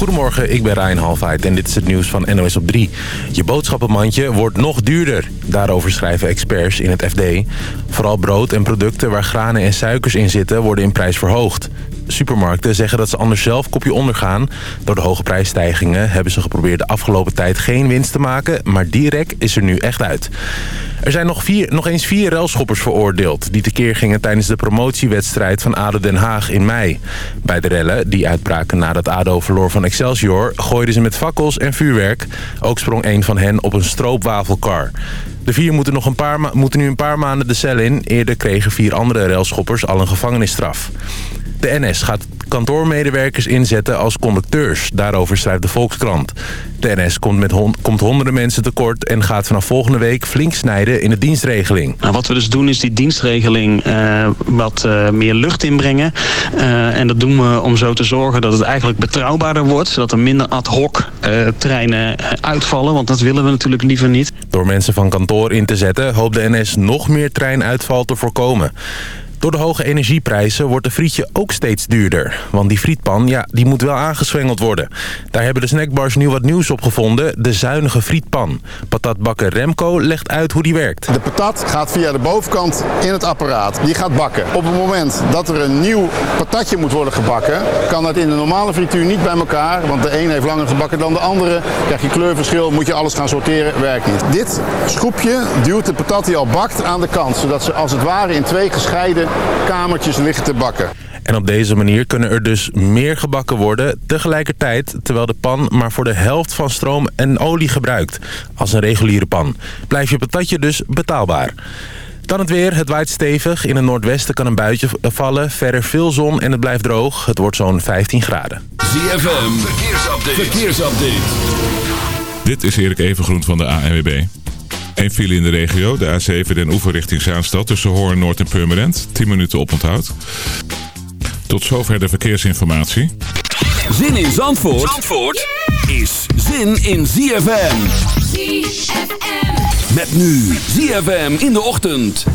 Goedemorgen, ik ben Ryan Halfheid en dit is het nieuws van NOS op 3. Je boodschappenmandje wordt nog duurder. Daarover schrijven experts in het FD. Vooral brood en producten waar granen en suikers in zitten worden in prijs verhoogd. Supermarkten zeggen dat ze anders zelf kopje ondergaan. Door de hoge prijsstijgingen hebben ze geprobeerd de afgelopen tijd geen winst te maken... maar direct is er nu echt uit. Er zijn nog, vier, nog eens vier relschoppers veroordeeld... die tekeer gingen tijdens de promotiewedstrijd van ADO Den Haag in mei. Bij de rellen, die uitbraken nadat ADO verloor van Excelsior... gooiden ze met fakkels en vuurwerk. Ook sprong een van hen op een stroopwafelkar. De vier moeten, nog een paar moeten nu een paar maanden de cel in. Eerder kregen vier andere relschoppers al een gevangenisstraf. De NS gaat kantoormedewerkers inzetten als conducteurs. Daarover schrijft de Volkskrant. De NS komt, met komt honderden mensen tekort en gaat vanaf volgende week flink snijden in de dienstregeling. Nou, wat we dus doen is die dienstregeling uh, wat uh, meer lucht inbrengen. Uh, en dat doen we om zo te zorgen dat het eigenlijk betrouwbaarder wordt. Zodat er minder ad hoc treinen uitvallen. Want dat willen we natuurlijk liever niet. Door mensen van kantoor in te zetten hoopt de NS nog meer treinuitval te voorkomen. Door de hoge energieprijzen wordt de frietje ook steeds duurder. Want die frietpan, ja, die moet wel aangeswengeld worden. Daar hebben de snackbars nu wat nieuws op gevonden. De zuinige frietpan. Patatbakker Remco legt uit hoe die werkt. De patat gaat via de bovenkant in het apparaat. Die gaat bakken. Op het moment dat er een nieuw patatje moet worden gebakken... kan dat in de normale frituur niet bij elkaar. Want de een heeft langer gebakken dan de andere. Krijg je kleurverschil, moet je alles gaan sorteren. Werkt niet. Dit schroepje duwt de patat die al bakt aan de kant. Zodat ze als het ware in twee gescheiden kamertjes liggen te bakken. En op deze manier kunnen er dus meer gebakken worden tegelijkertijd... terwijl de pan maar voor de helft van stroom en olie gebruikt als een reguliere pan. Blijft je patatje dus betaalbaar. Dan het weer. Het waait stevig. In het noordwesten kan een buitje vallen. Verder veel zon en het blijft droog. Het wordt zo'n 15 graden. ZFM. Verkeersupdate. Verkeersupdate. Dit is Erik Evengroen van de ANWB. Een file in de regio, de A7 Den Oever richting Zaanstad tussen Hoorn, Noord en Purmerend. 10 minuten op onthoud. Tot zover de verkeersinformatie. Zin in Zandvoort, Zandvoort is zin in ZFM. ZFM. Met nu ZFM in de ochtend.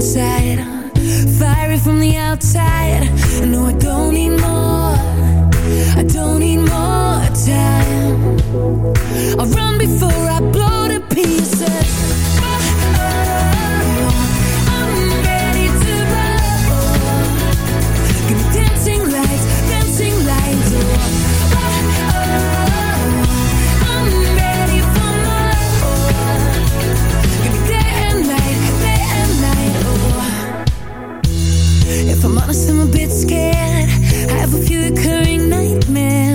inside. Fiery from the outside. No, I don't need more. I don't need more time. I'll run before I blow to pieces. oh, oh, oh. I'm a bit scared. I have a few recurring nightmares.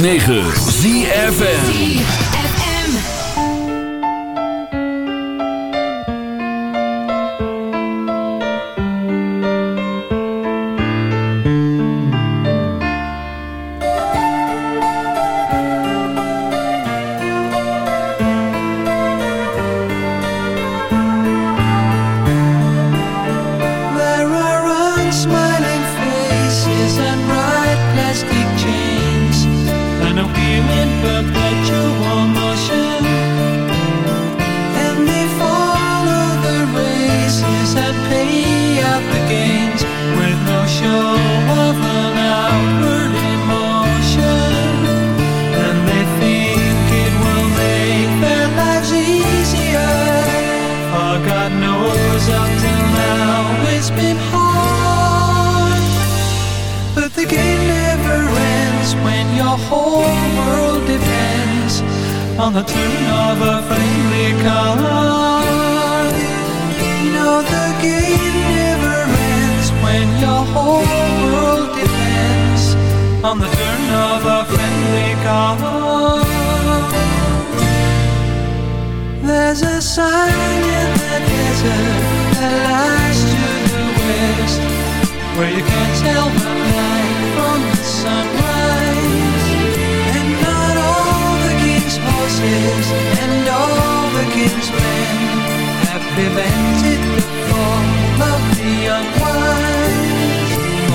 9. whole world depends on the turn of a friendly call. There's a sign in the desert that lies to the west, where you can't tell the night from the sunrise. And not all the king's horses and all the king's men have prevented the fall of the unwise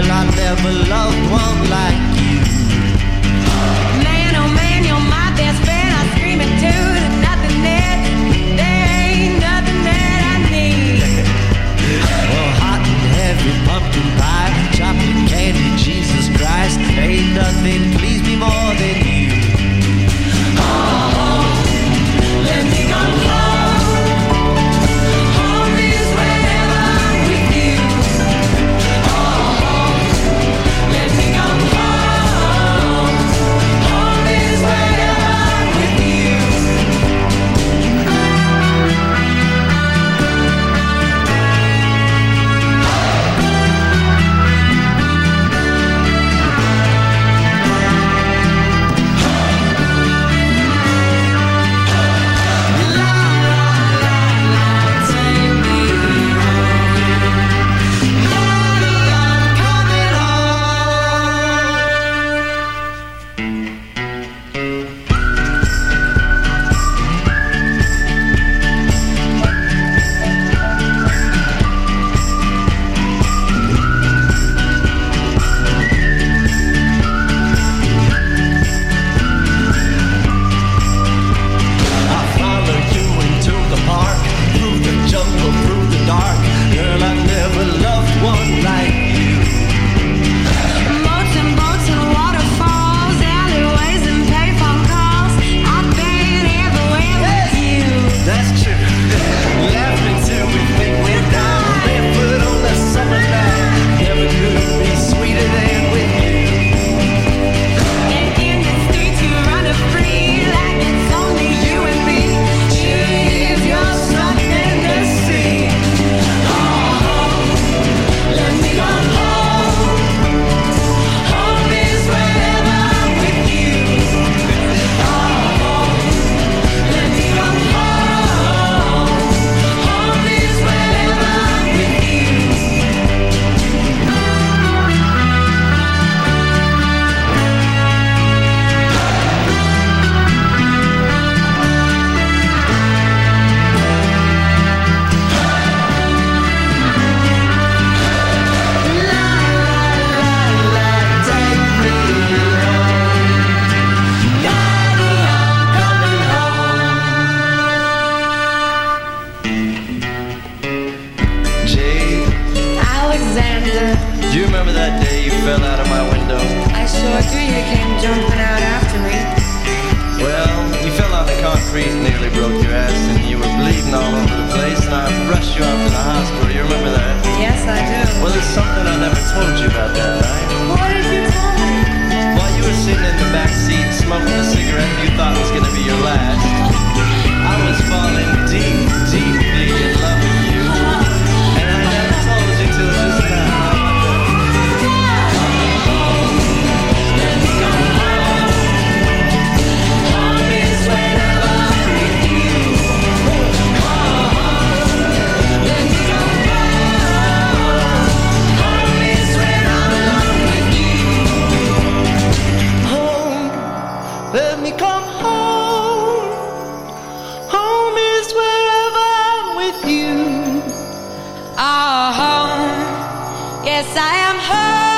girl I never loved one like you. Yes, I am home.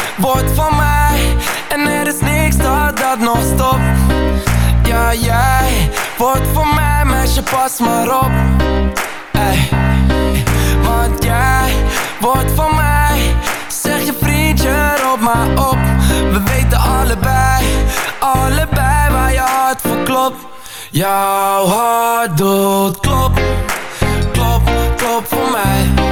wordt van mij. En er is niks dat dat nog stopt. Ja, jij. Wordt van mij Meisje, pas maar op. Ey. Want jij wordt van mij. Zeg je vriendje, roep maar op. We weten allebei Allebei waar je hart voor klopt. Jouw hart doet klop Klop, klop voor mij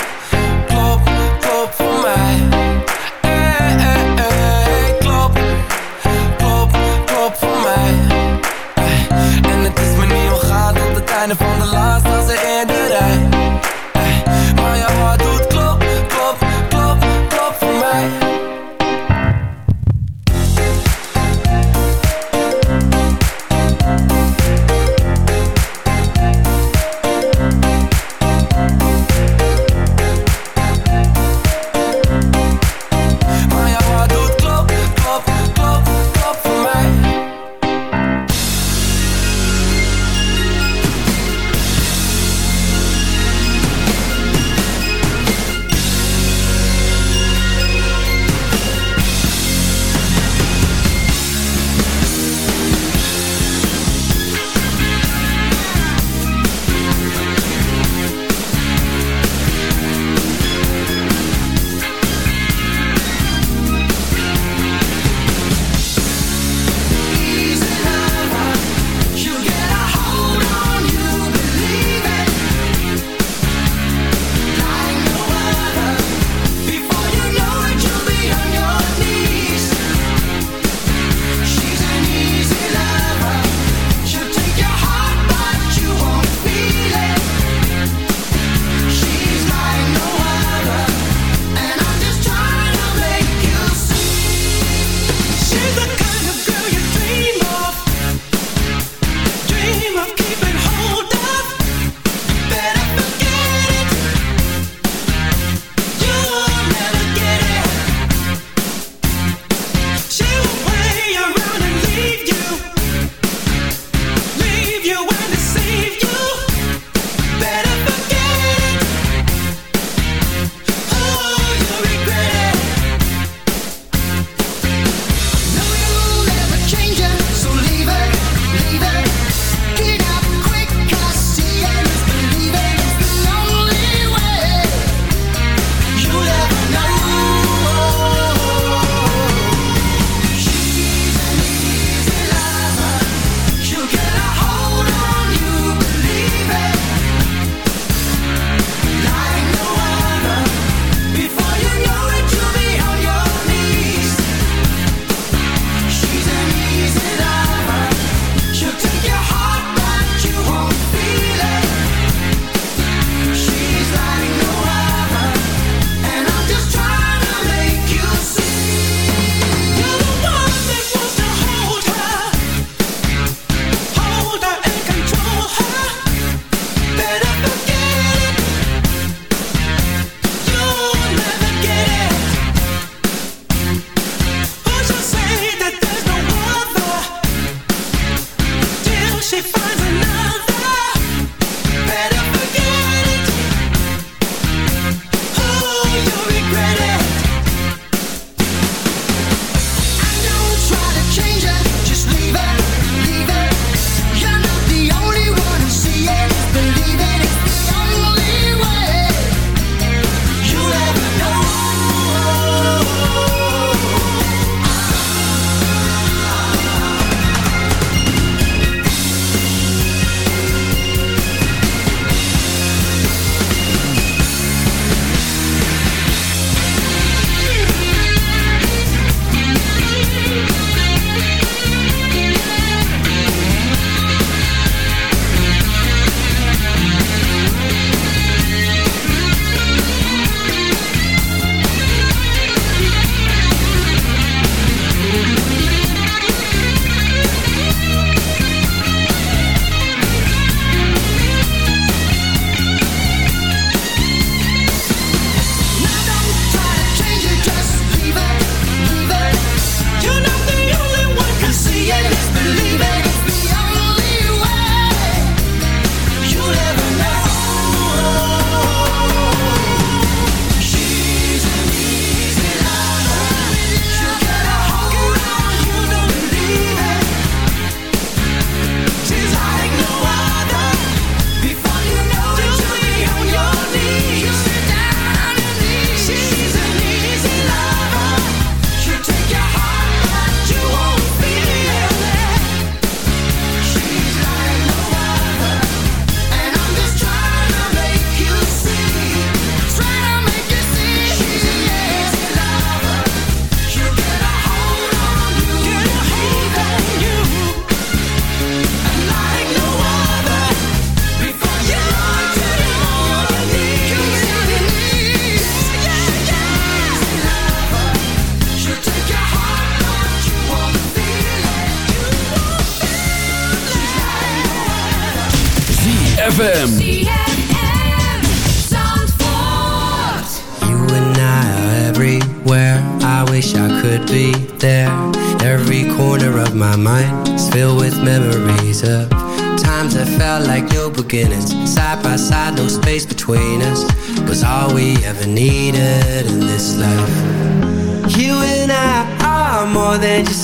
het einde van de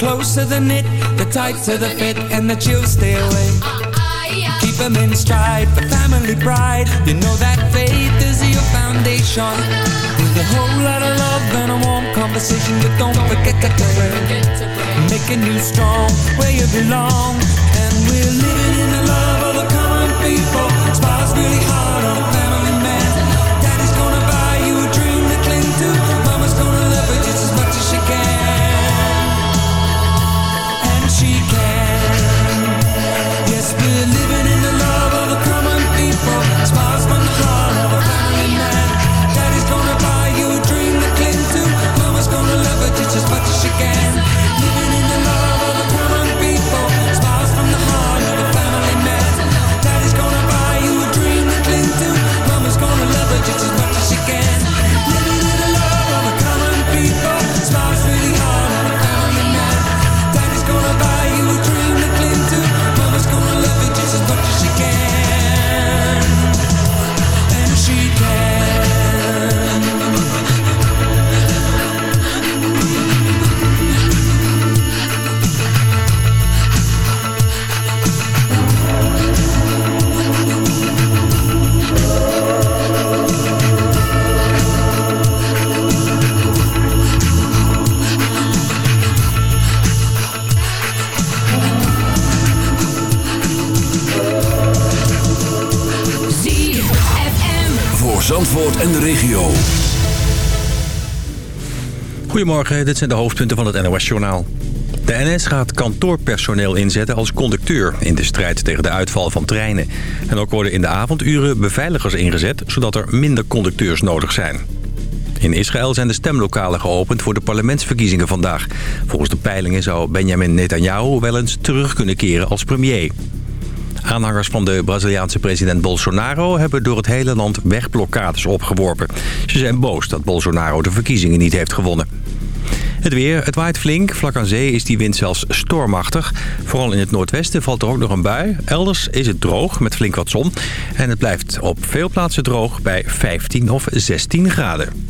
closer the knit, the tighter the fit And the chills stay away Keep them in stride for family pride You know that faith is your foundation With a whole lot of love and a warm conversation but don't forget to pray. Making you strong where you belong. And we're living in the love of the common people. Smiles really hard on regio. Goedemorgen, dit zijn de hoofdpunten van het NOS-journaal. De NS gaat kantoorpersoneel inzetten als conducteur... in de strijd tegen de uitval van treinen. En ook worden in de avonduren beveiligers ingezet... zodat er minder conducteurs nodig zijn. In Israël zijn de stemlokalen geopend voor de parlementsverkiezingen vandaag. Volgens de peilingen zou Benjamin Netanyahu wel eens terug kunnen keren als premier. Aanhangers van de Braziliaanse president Bolsonaro hebben door het hele land wegblokkades opgeworpen. Ze zijn boos dat Bolsonaro de verkiezingen niet heeft gewonnen. Het weer, het waait flink. Vlak aan zee is die wind zelfs stormachtig. Vooral in het noordwesten valt er ook nog een bui. Elders is het droog met flink wat zon. En het blijft op veel plaatsen droog bij 15 of 16 graden.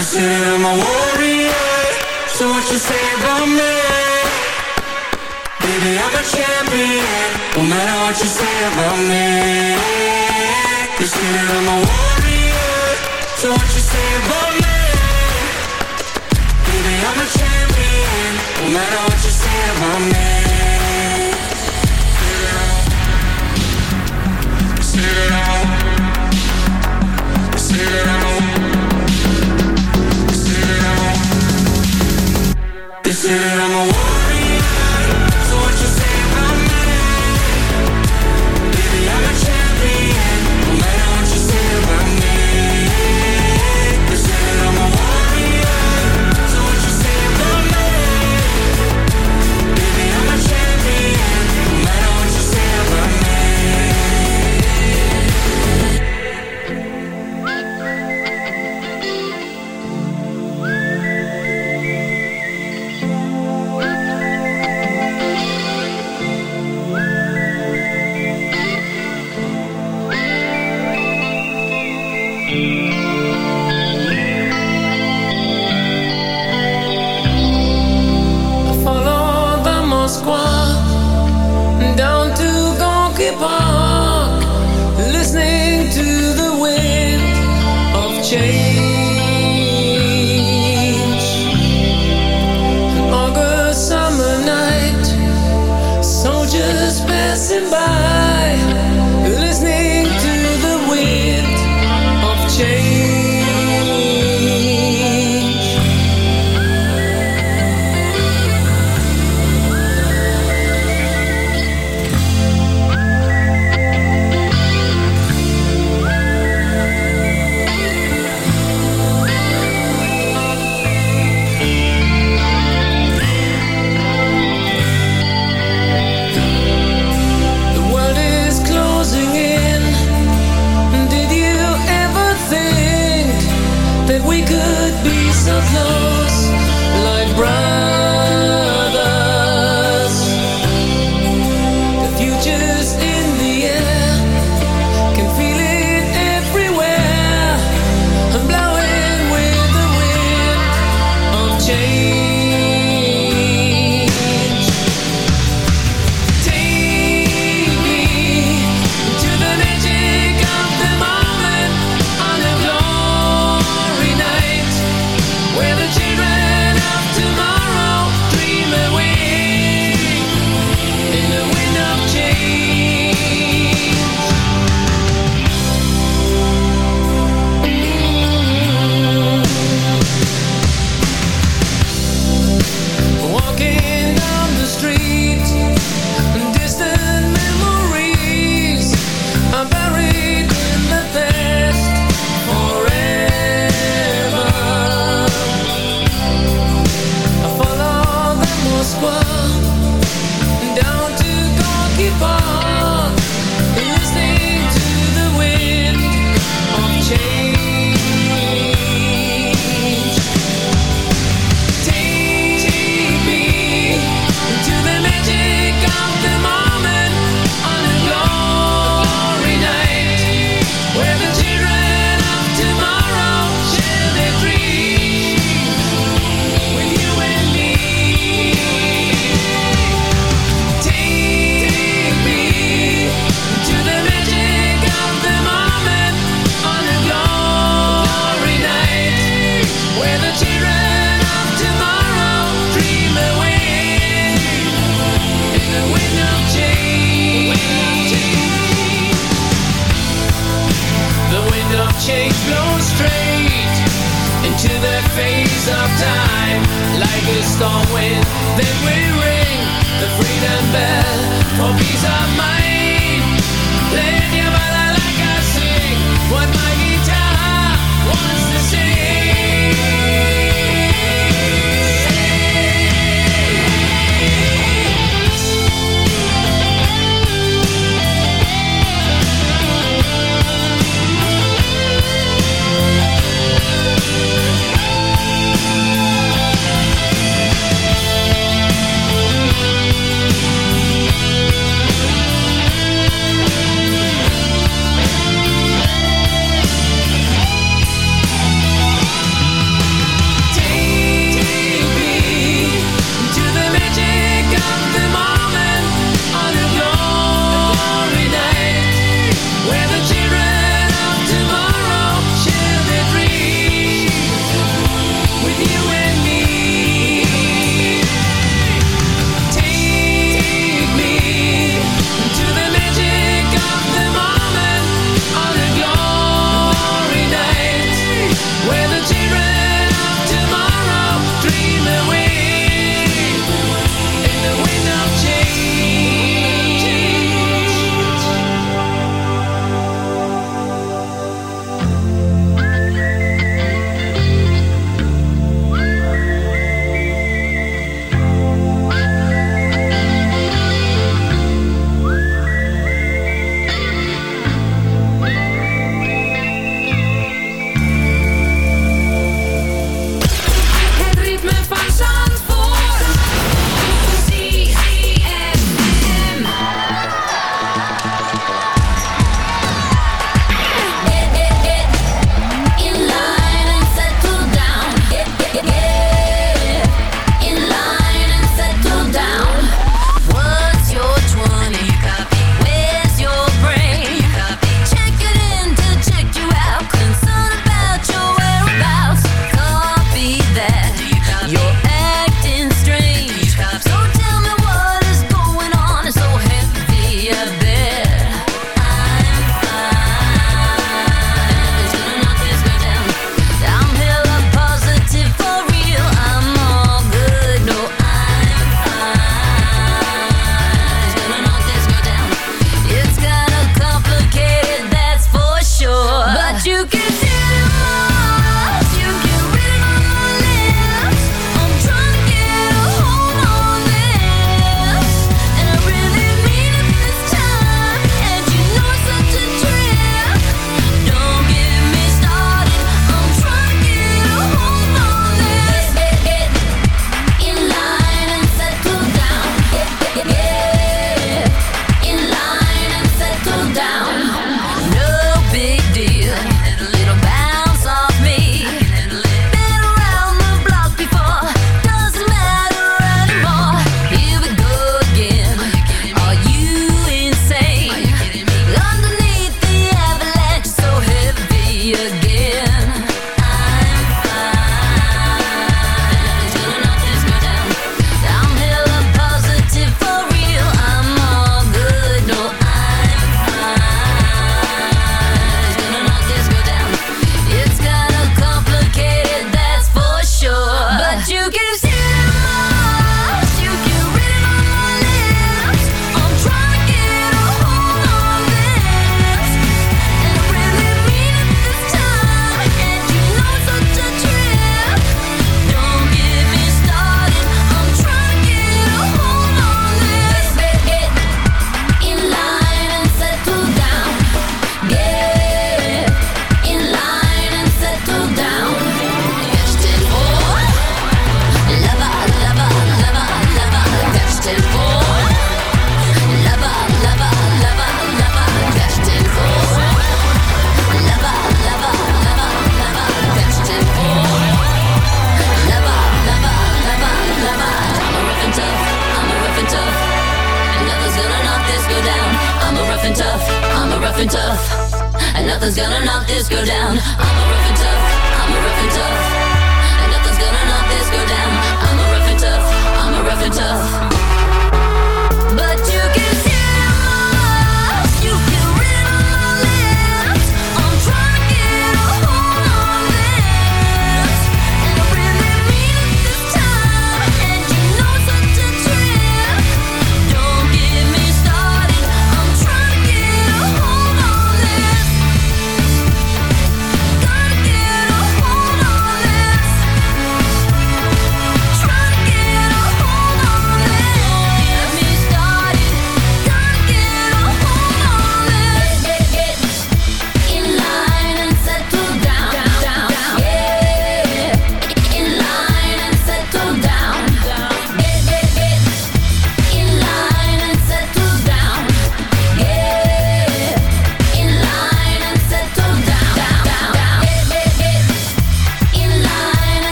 They say that I'm a warrior, so what you say about me? Baby, I'm a champion, no matter what you say about me. They say that I'm a warrior, so what you say about me? Baby, I'm a champion, no matter what you say about me.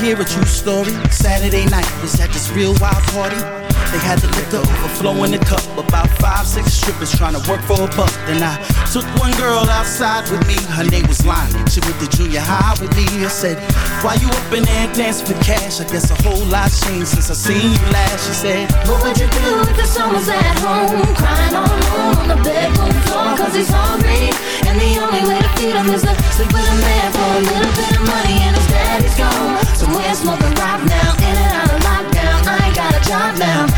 Hear a true story. Saturday night was at this real wild party. They had the liquor overflow in the cup. About five, six strippers trying to work for a buck. Then I took one girl outside with me. Her name was Lonnie. She went to junior high with me. I said, Why you up in there dancing for cash? I guess a whole lot changed since I seen you last. She said, What would you do if the son was at home Crying all alone on the bedroom floor Cause he's hungry And the only way to feed him is to sleep with a man For a little bit of money and his daddy's gone Somewhere smoking rock now In and out of lockdown I ain't got a job now So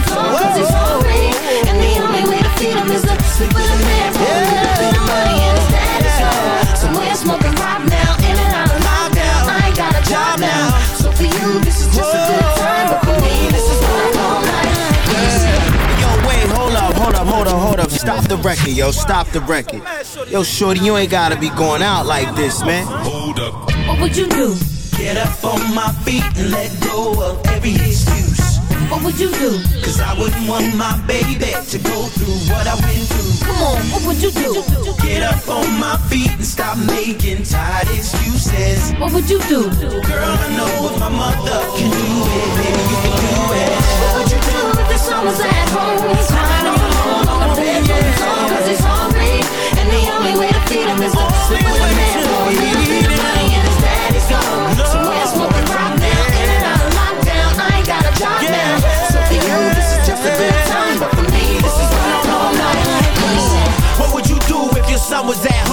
Cause he's hungry And the only way to feed him is to sleep with a man For a little bit of money and his daddy's gone Somewhere smoking rock now In and out of lockdown I ain't got a job now So for you this is just a good time But for me this is what I call life Yo, wait, hold up, hold up, hold up, hold up. Stop the record, yo, stop the record. Yo, shorty, you ain't gotta be going out like this, man. Hold up. What would you do? Get up on my feet and let go of every excuse. What would you do? Cause I wouldn't want my baby to go through what I went through. Come on, what would you do? Get up on my feet and stop making tired excuses. What would you do? Girl, I know if my mother can do it, baby, you can do it. What would you do if the was at home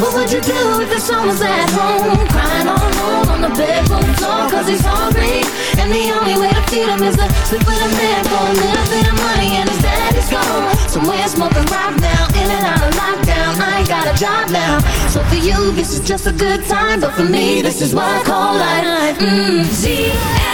What would you do if the son was at home? Crying all alone on the bedroom floor Cause he's hungry. And the only way to feed him is to sleep with a man For a little bit of money and his daddy's gone. Somewhere smoking rock now In and out of lockdown. I ain't got a job now. So for you this is just a good time. But for me this is what I call life. Mm,